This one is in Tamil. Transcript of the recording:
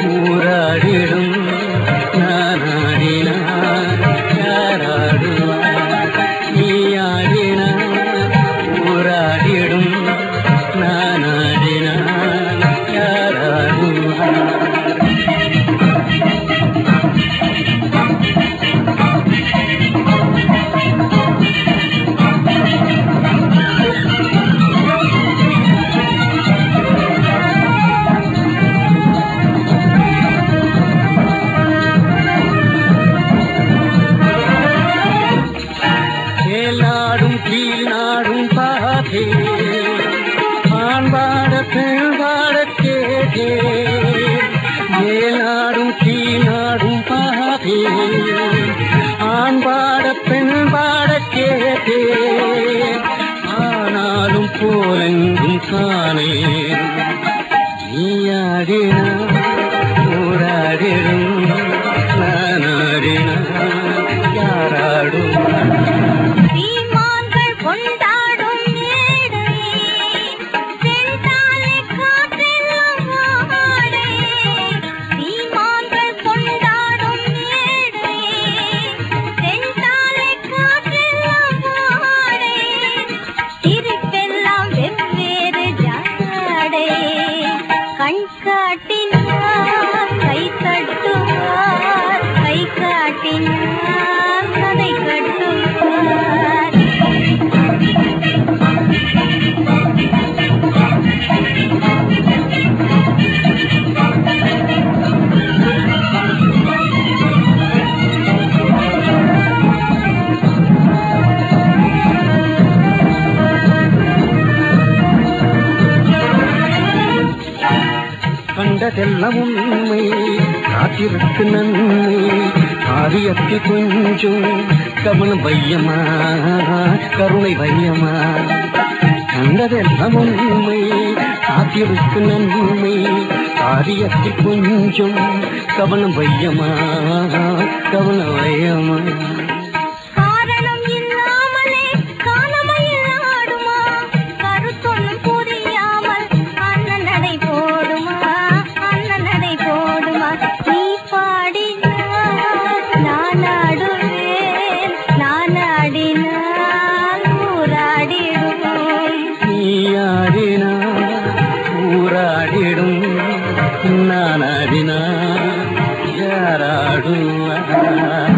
ಮೂರ கேட்டே மேலாடும் கீழ் நாடும் பாதே ஆண்பாட பெண்பாட கேட்டே. ஆனாலும் போலெங்கும் காணே நீயாடினா ஊராடிடும் நானாடினா கண்டதெல்லாம் உண்மை காத்திருக்கு நன்மை. காரியத்தில் கொஞ்சம் கவனம் வையமா கருணை வையமா. கண்டதெல்லாம் உண்மை காத்திருக்கு நன்மை. காரியத்தில் கொஞ்சம் கவனம் வையமா கவனம் வையமா. ಮಾಡುವ